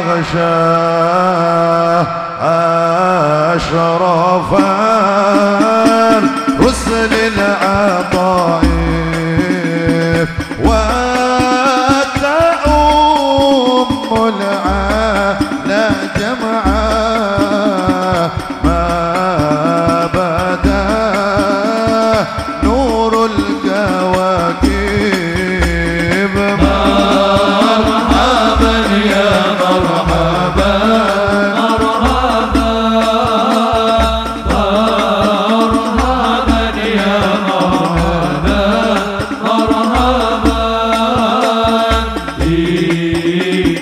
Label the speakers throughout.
Speaker 1: غشاه أشرفه
Speaker 2: ti.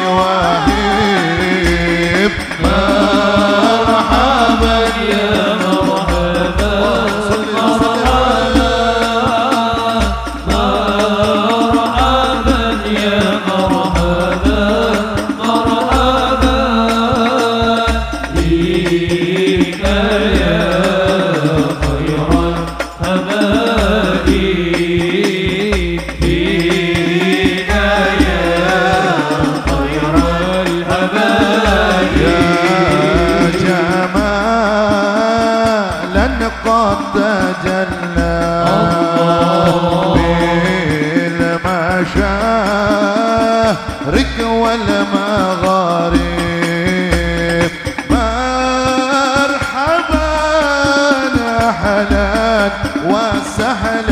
Speaker 1: وحيد مارك والمغارب مرحبا حلا وسهلا.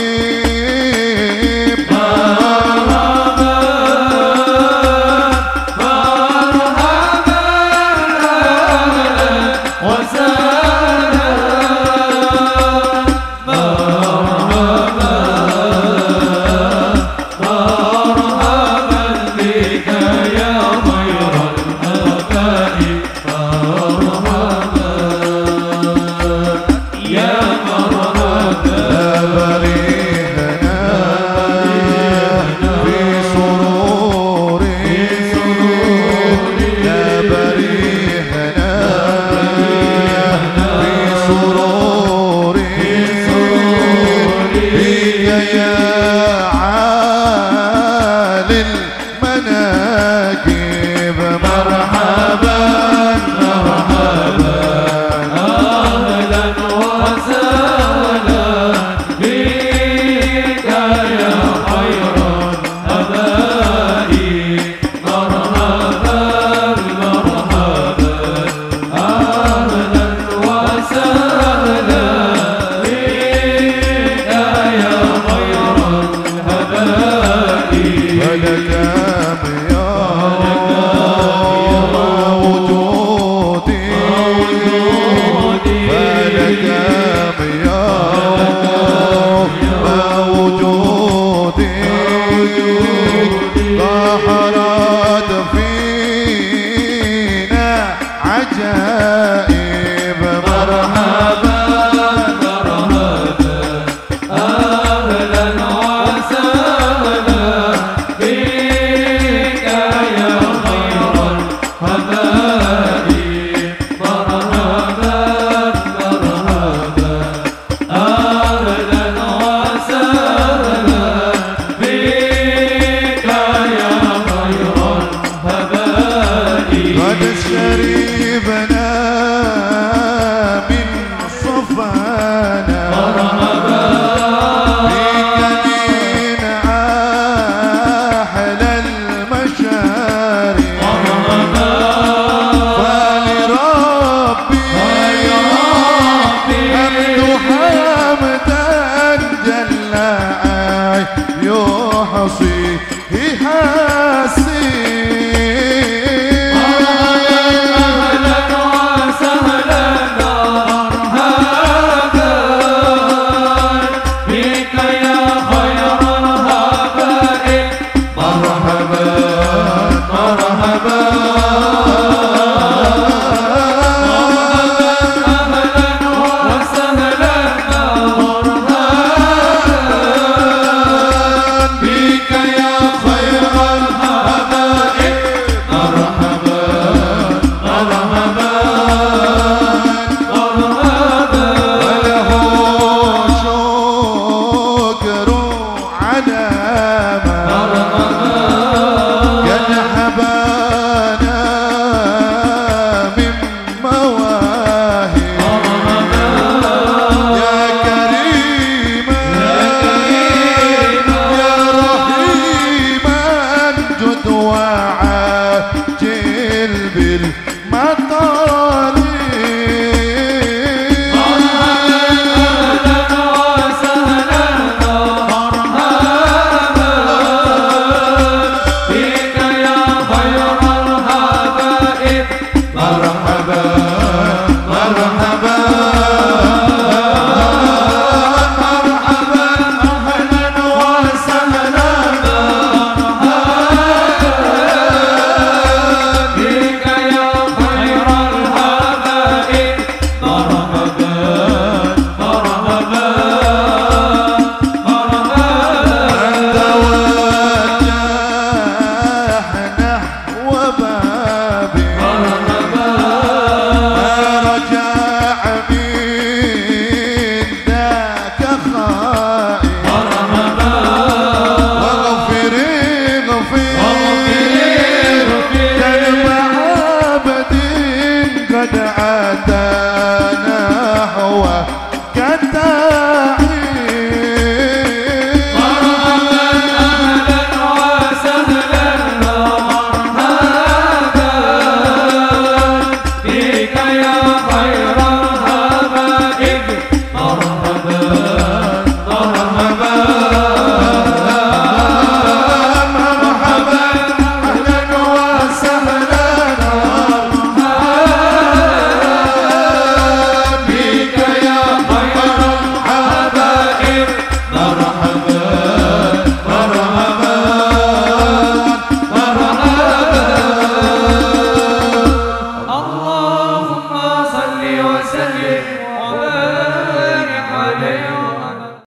Speaker 1: عجائب